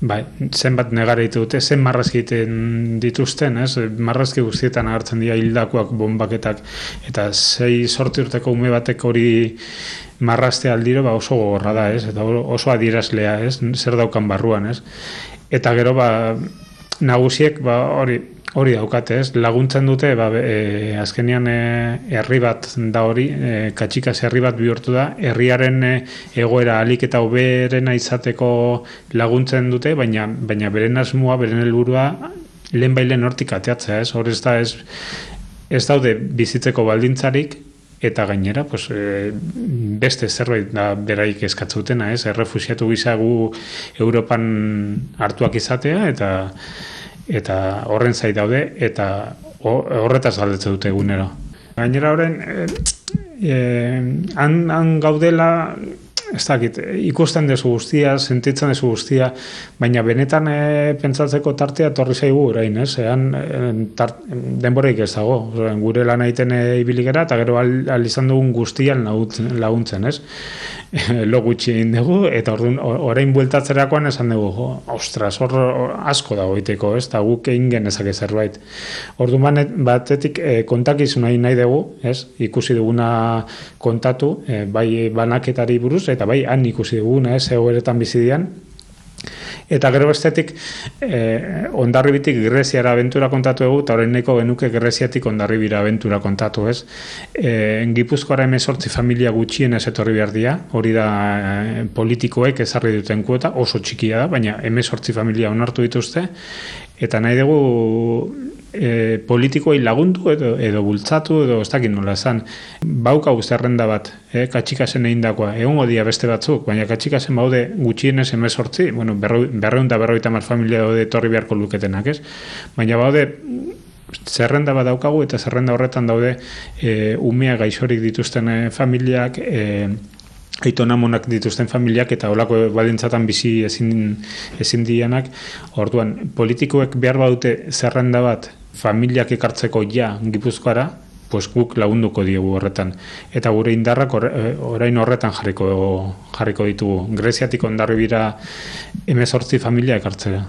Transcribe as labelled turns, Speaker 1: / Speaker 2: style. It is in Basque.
Speaker 1: bai, zenbat negara dute, zen marrazki dituzten, ez? Marrazki guztietan agertzen dira hildakoak bombaketak eta sei sorti urteko ume batek hori marrazte aldiro ba oso gogorra da, ez? Eta oso adierazlea, ez? Zer daukan barruan, ez? Eta gero ba nagusiek ba hori hori daukate, ez? Laguntzen dute ba e, azkenian e, herri bat da hori, e, katxikas herri bat bihurtu da, herriaren e, egoera alik eta hoberena izateko laguntzen dute, baina baina beren asmoa, beren helburua lehen bailen hortik ateatzea, ez? Hor ez da ez ez daude bizitzeko baldintzarik eta gainera pues, e, beste zerbait da beraik eskatzutena, ez? Errefusiatu gizagu Europan hartuak izatea eta eta horren zait daude eta horretaz galdetzen dute egunero. Gainera horren e, e, han, han gaudela ez dakit, ikusten dezu guztia, sentitzen dezu guztia, baina benetan e, pentsatzeko tartea torri zaigu orain, ez? Ean, e, tart, denboreik ez dago, gure lan egiten e, ibiligera, eta gero al, al izan dugun guztian laguntzen, ez? lo gutxi egin dugu, eta orduan, orain bueltatzerakoan esan dugu, jo, ostras, hor asko da goiteko, ez? Eta guk egin genezak zerbait. Orduan, batetik e, kontakizun nahi nahi dugu, ez? Ikusi duguna kontatu, e, bai banaketari buruz, eta bai, han ikusi duguna, ez, egoeretan bizidian. Eta gero bestetik, eh, ondarribitik Greziara aventura kontatu dugu, eta horrein neko genuke Greziatik ondarribira aventura kontatu, ez. Eh, Gipuzkoara emezortzi familia gutxien ez etorri behar dia, hori da eh, politikoek ezarri duten kuota, oso txikia da, baina emezortzi familia onartu dituzte, eta nahi dugu politikoei lagundu edo, edo bultzatu edo ez dakit nola esan. Bauka zerrenda bat, e, katxikasen egin dakoa, egon dia beste batzuk, baina katxikasen baude gutxienez emezortzi, bueno, berreun da berroita mar familia daude torri beharko luketenak, ez? Baina baude zerrenda bat daukagu eta zerrenda horretan daude e, umea gaixorik dituzten e, familiak, e, aitonamonak dituzten familiak eta olako balintzatan bizi ezin, ezin dianak, orduan politikoek behar badute zerrenda bat familiak ekartzeko ja gipuzkoara, pues guk lagunduko diegu horretan. Eta gure indarrak eh, orain horretan jarriko jarriko ditugu. Greziatik ondarri bira emezortzi familia ekartzera.